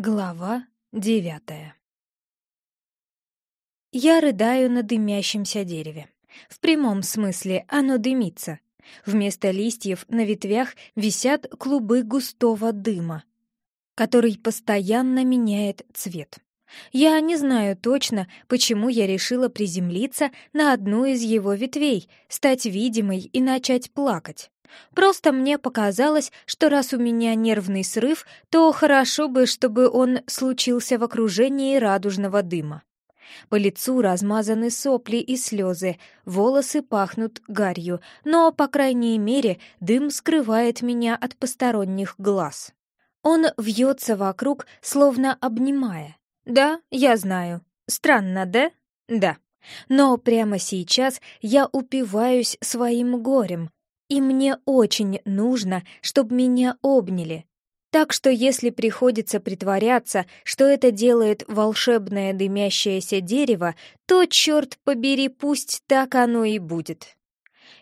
Глава девятая Я рыдаю на дымящемся дереве. В прямом смысле оно дымится. Вместо листьев на ветвях висят клубы густого дыма, который постоянно меняет цвет. Я не знаю точно, почему я решила приземлиться на одну из его ветвей, стать видимой и начать плакать. Просто мне показалось, что раз у меня нервный срыв, то хорошо бы, чтобы он случился в окружении радужного дыма. По лицу размазаны сопли и слезы, волосы пахнут гарью, но, по крайней мере, дым скрывает меня от посторонних глаз. Он вьется вокруг, словно обнимая. Да, я знаю. Странно, да? Да. Но прямо сейчас я упиваюсь своим горем, и мне очень нужно, чтобы меня обняли. Так что если приходится притворяться, что это делает волшебное дымящееся дерево, то, черт побери, пусть так оно и будет.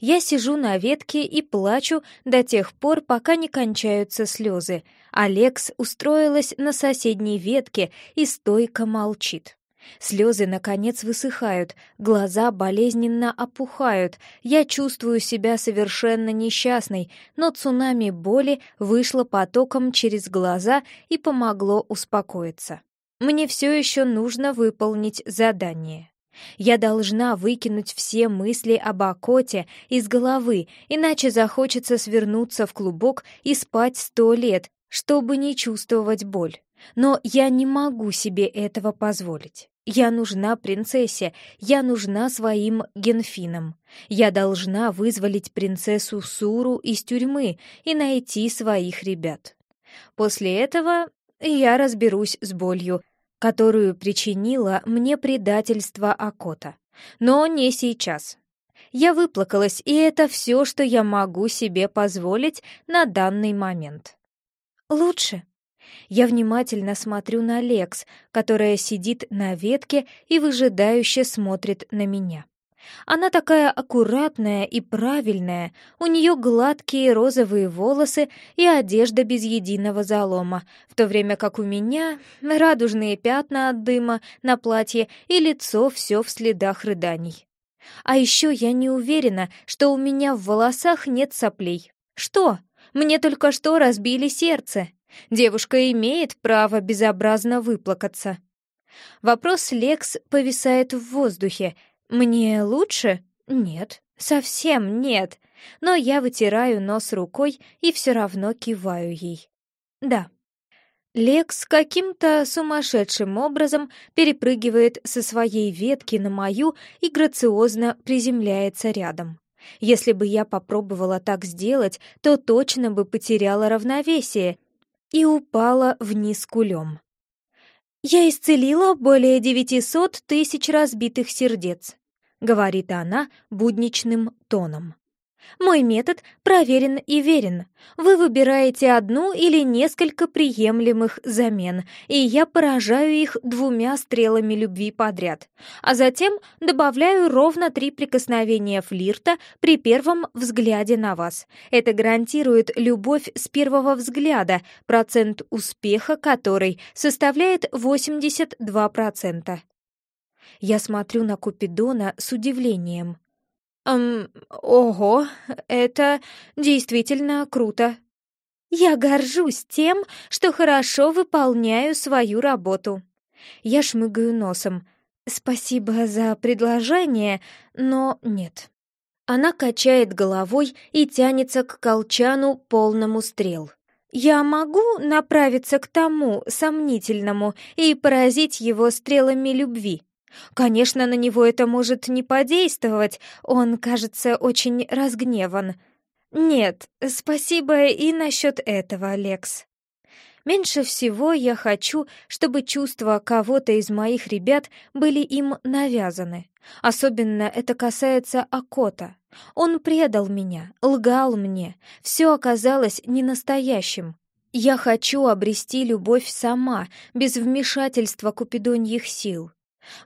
Я сижу на ветке и плачу до тех пор, пока не кончаются слезы. Алекс устроилась на соседней ветке и стойко молчит. Слезы, наконец, высыхают, глаза болезненно опухают. Я чувствую себя совершенно несчастной, но цунами боли вышло потоком через глаза и помогло успокоиться. Мне все еще нужно выполнить задание. Я должна выкинуть все мысли об Акоте из головы, иначе захочется свернуться в клубок и спать сто лет, чтобы не чувствовать боль. Но я не могу себе этого позволить. Я нужна принцессе, я нужна своим генфинам. Я должна вызволить принцессу Суру из тюрьмы и найти своих ребят. После этого я разберусь с болью, которую причинила мне предательство Акота. Но не сейчас. Я выплакалась, и это все, что я могу себе позволить на данный момент. «Лучше», я внимательно смотрю на Лекс, которая сидит на ветке и выжидающе смотрит на меня. Она такая аккуратная и правильная, у нее гладкие розовые волосы и одежда без единого залома, в то время как у меня радужные пятна от дыма на платье и лицо все в следах рыданий. А еще я не уверена, что у меня в волосах нет соплей. Что? Мне только что разбили сердце. Девушка имеет право безобразно выплакаться. Вопрос Лекс повисает в воздухе. Мне лучше? Нет, совсем нет. Но я вытираю нос рукой и все равно киваю ей. Да. Лекс каким-то сумасшедшим образом перепрыгивает со своей ветки на мою и грациозно приземляется рядом. Если бы я попробовала так сделать, то точно бы потеряла равновесие и упала вниз кулем. «Я исцелила более девятисот тысяч разбитых сердец», — говорит она будничным тоном. Мой метод проверен и верен. Вы выбираете одну или несколько приемлемых замен, и я поражаю их двумя стрелами любви подряд. А затем добавляю ровно три прикосновения флирта при первом взгляде на вас. Это гарантирует любовь с первого взгляда, процент успеха которой составляет 82%. Я смотрю на Купидона с удивлением. «Эм, ого, это действительно круто. Я горжусь тем, что хорошо выполняю свою работу». Я шмыгаю носом. «Спасибо за предложение, но нет». Она качает головой и тянется к колчану, полному стрел. «Я могу направиться к тому, сомнительному, и поразить его стрелами любви?» Конечно, на него это может не подействовать, он, кажется, очень разгневан. Нет, спасибо и насчет этого, Алекс. Меньше всего я хочу, чтобы чувства кого-то из моих ребят были им навязаны. Особенно это касается Акота. Он предал меня, лгал мне, все оказалось ненастоящим. Я хочу обрести любовь сама, без вмешательства купидоньих сил.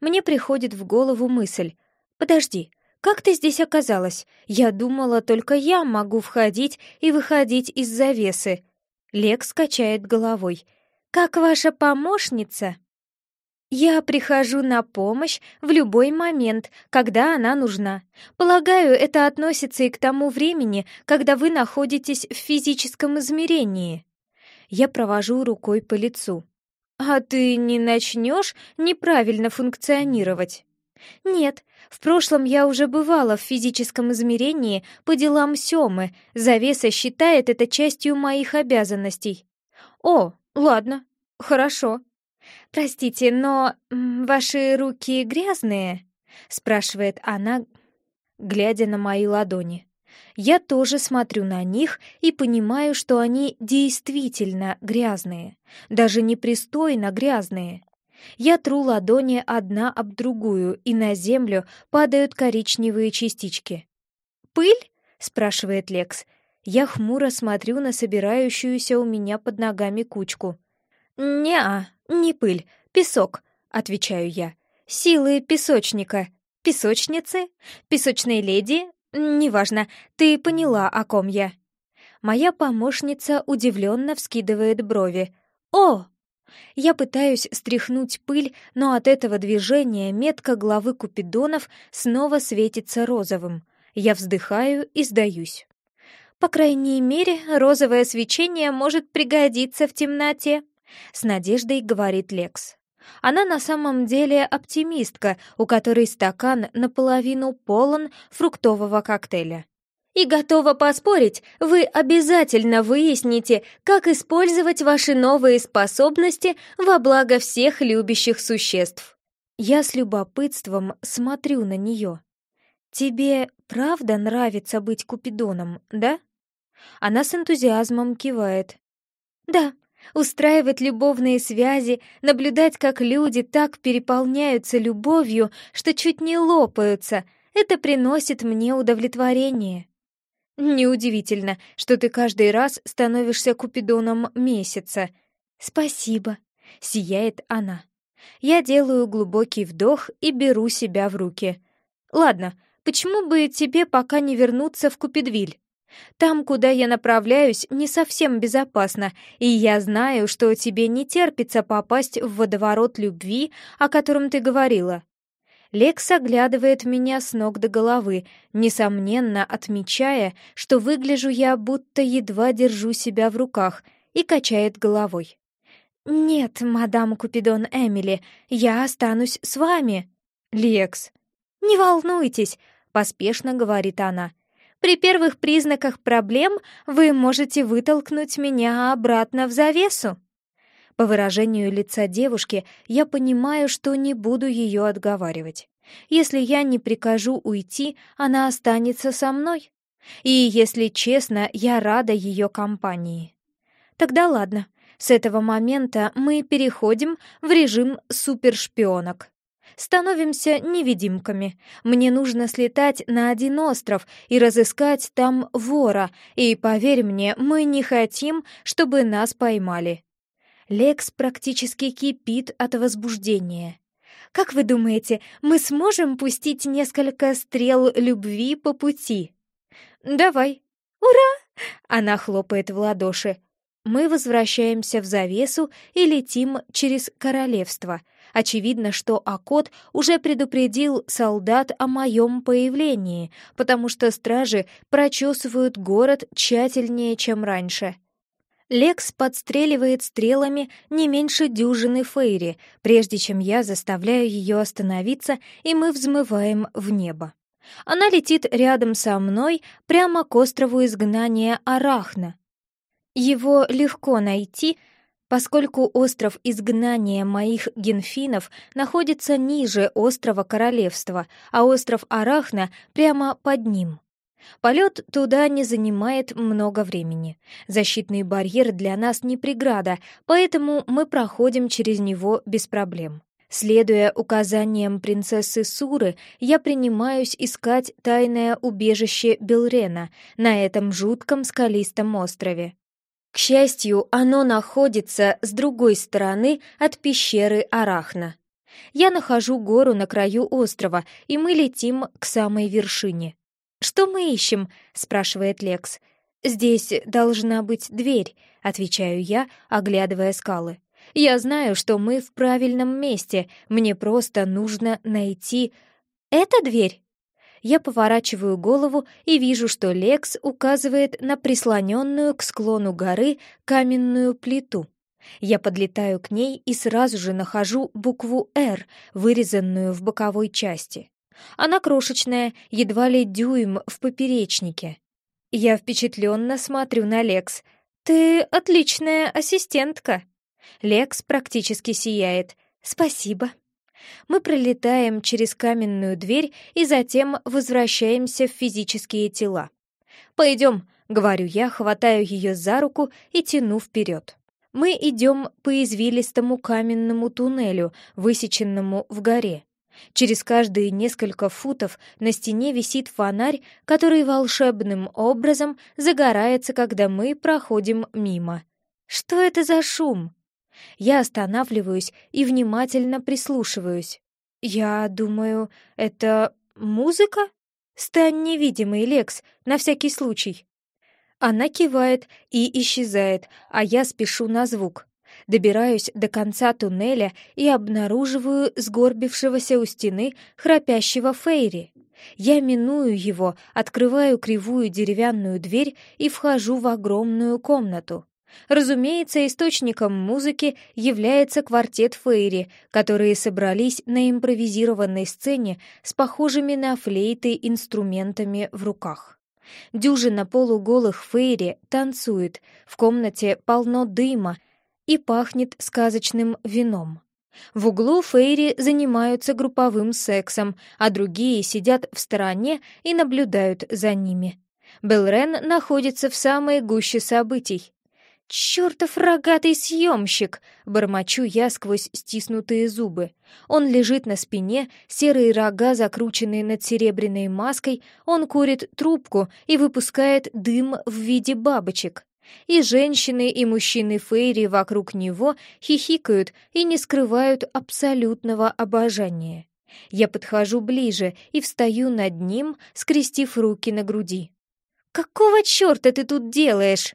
Мне приходит в голову мысль. «Подожди, как ты здесь оказалась? Я думала, только я могу входить и выходить из завесы». Лекс качает головой. как ваша помощница, я прихожу на помощь в любой момент, когда она нужна. Полагаю, это относится и к тому времени, когда вы находитесь в физическом измерении. Я провожу рукой по лицу. А ты не начнешь неправильно функционировать? Нет, в прошлом я уже бывала в физическом измерении по делам Сёмы. Завеса считает это частью моих обязанностей. О, ладно, хорошо. «Простите, но ваши руки грязные?» — спрашивает она, глядя на мои ладони. Я тоже смотрю на них и понимаю, что они действительно грязные, даже непристойно грязные. Я тру ладони одна об другую, и на землю падают коричневые частички. «Пыль?» — спрашивает Лекс. Я хмуро смотрю на собирающуюся у меня под ногами кучку. «Не-а», «Не пыль, песок», — отвечаю я. «Силы песочника. Песочницы? Песочной леди? Неважно, ты поняла, о ком я». Моя помощница удивленно вскидывает брови. «О!» Я пытаюсь стряхнуть пыль, но от этого движения метка главы Купидонов снова светится розовым. Я вздыхаю и сдаюсь. По крайней мере, розовое свечение может пригодиться в темноте. — с надеждой говорит Лекс. Она на самом деле оптимистка, у которой стакан наполовину полон фруктового коктейля. И готова поспорить, вы обязательно выясните, как использовать ваши новые способности во благо всех любящих существ. Я с любопытством смотрю на нее. Тебе правда нравится быть Купидоном, да? Она с энтузиазмом кивает. Да, устраивать любовные связи, наблюдать, как люди так переполняются любовью, что чуть не лопаются, это приносит мне удовлетворение. Неудивительно, что ты каждый раз становишься купидоном месяца. Спасибо, сияет она. Я делаю глубокий вдох и беру себя в руки. Ладно, почему бы тебе пока не вернуться в Купидвиль? Там, куда я направляюсь, не совсем безопасно, и я знаю, что тебе не терпится попасть в водоворот любви, о котором ты говорила. Лекс оглядывает меня с ног до головы, несомненно отмечая, что выгляжу я, будто едва держу себя в руках, и качает головой. «Нет, мадам Купидон Эмили, я останусь с вами». «Лекс». «Не волнуйтесь», — поспешно говорит она. При первых признаках проблем вы можете вытолкнуть меня обратно в завесу. По выражению лица девушки я понимаю, что не буду ее отговаривать. Если я не прикажу уйти, она останется со мной. И, если честно, я рада ее компании. Тогда ладно, с этого момента мы переходим в режим супершпионок становимся невидимками. Мне нужно слетать на один остров и разыскать там вора, и, поверь мне, мы не хотим, чтобы нас поймали». Лекс практически кипит от возбуждения. «Как вы думаете, мы сможем пустить несколько стрел любви по пути?» «Давай!» «Ура!» — она хлопает в ладоши. Мы возвращаемся в завесу и летим через королевство — Очевидно, что Акот уже предупредил солдат о моем появлении, потому что стражи прочесывают город тщательнее, чем раньше. Лекс подстреливает стрелами не меньше дюжины Фейри, прежде чем я заставляю ее остановиться, и мы взмываем в небо. Она летит рядом со мной прямо к острову изгнания Арахна. Его легко найти — поскольку остров изгнания моих генфинов находится ниже острова Королевства, а остров Арахна прямо под ним. Полет туда не занимает много времени. Защитный барьер для нас не преграда, поэтому мы проходим через него без проблем. Следуя указаниям принцессы Суры, я принимаюсь искать тайное убежище Белрена на этом жутком скалистом острове. К счастью, оно находится с другой стороны от пещеры Арахна. Я нахожу гору на краю острова, и мы летим к самой вершине. «Что мы ищем?» — спрашивает Лекс. «Здесь должна быть дверь», — отвечаю я, оглядывая скалы. Я знаю, что мы в правильном месте, мне просто нужно найти... Эта дверь? Я поворачиваю голову и вижу, что Лекс указывает на прислоненную к склону горы каменную плиту. Я подлетаю к ней и сразу же нахожу букву «Р», вырезанную в боковой части. Она крошечная, едва ли дюйм в поперечнике. Я впечатленно смотрю на Лекс. «Ты отличная ассистентка!» Лекс практически сияет. «Спасибо!» Мы пролетаем через каменную дверь и затем возвращаемся в физические тела. «Пойдем», — говорю я, хватаю ее за руку и тяну вперед. Мы идем по извилистому каменному туннелю, высеченному в горе. Через каждые несколько футов на стене висит фонарь, который волшебным образом загорается, когда мы проходим мимо. Что это за шум? Я останавливаюсь и внимательно прислушиваюсь. Я думаю, это музыка? Стань невидимый, Лекс, на всякий случай. Она кивает и исчезает, а я спешу на звук. Добираюсь до конца туннеля и обнаруживаю сгорбившегося у стены храпящего Фейри. Я миную его, открываю кривую деревянную дверь и вхожу в огромную комнату. Разумеется, источником музыки является квартет Фейри, которые собрались на импровизированной сцене с похожими на флейты инструментами в руках. Дюжина полуголых Фейри танцует, в комнате полно дыма и пахнет сказочным вином. В углу Фейри занимаются групповым сексом, а другие сидят в стороне и наблюдают за ними. Белрен находится в самой гуще событий. «Чёртов рогатый съемщик!» — бормочу я сквозь стиснутые зубы. Он лежит на спине, серые рога, закрученные над серебряной маской, он курит трубку и выпускает дым в виде бабочек. И женщины, и мужчины Фейри вокруг него хихикают и не скрывают абсолютного обожания. Я подхожу ближе и встаю над ним, скрестив руки на груди. «Какого чёрта ты тут делаешь?»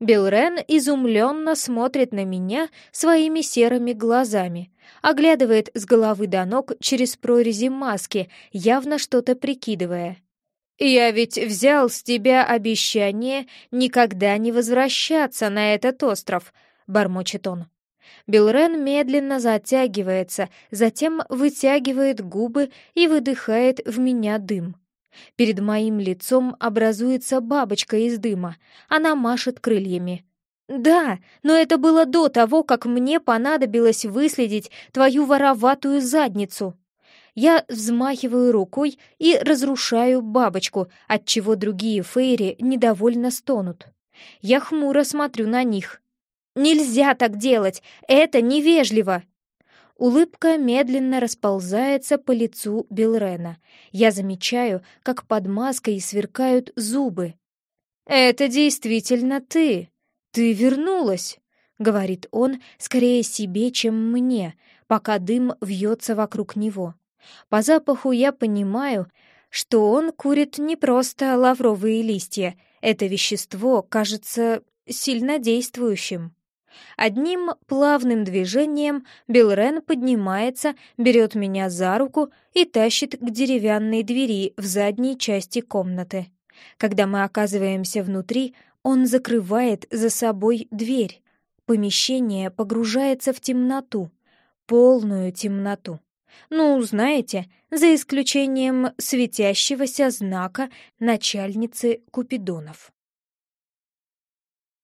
Билрен изумленно смотрит на меня своими серыми глазами, оглядывает с головы до ног через прорези маски, явно что-то прикидывая. «Я ведь взял с тебя обещание никогда не возвращаться на этот остров», — бормочет он. Билрен медленно затягивается, затем вытягивает губы и выдыхает в меня дым. Перед моим лицом образуется бабочка из дыма. Она машет крыльями. «Да, но это было до того, как мне понадобилось выследить твою вороватую задницу». Я взмахиваю рукой и разрушаю бабочку, отчего другие фейри недовольно стонут. Я хмуро смотрю на них. «Нельзя так делать! Это невежливо!» Улыбка медленно расползается по лицу Белрена. Я замечаю, как под маской сверкают зубы. «Это действительно ты! Ты вернулась!» — говорит он скорее себе, чем мне, пока дым вьется вокруг него. По запаху я понимаю, что он курит не просто лавровые листья. Это вещество кажется сильно действующим. Одним плавным движением Билрен поднимается, берет меня за руку и тащит к деревянной двери в задней части комнаты. Когда мы оказываемся внутри, он закрывает за собой дверь. Помещение погружается в темноту, полную темноту. Ну, знаете, за исключением светящегося знака начальницы Купидонов.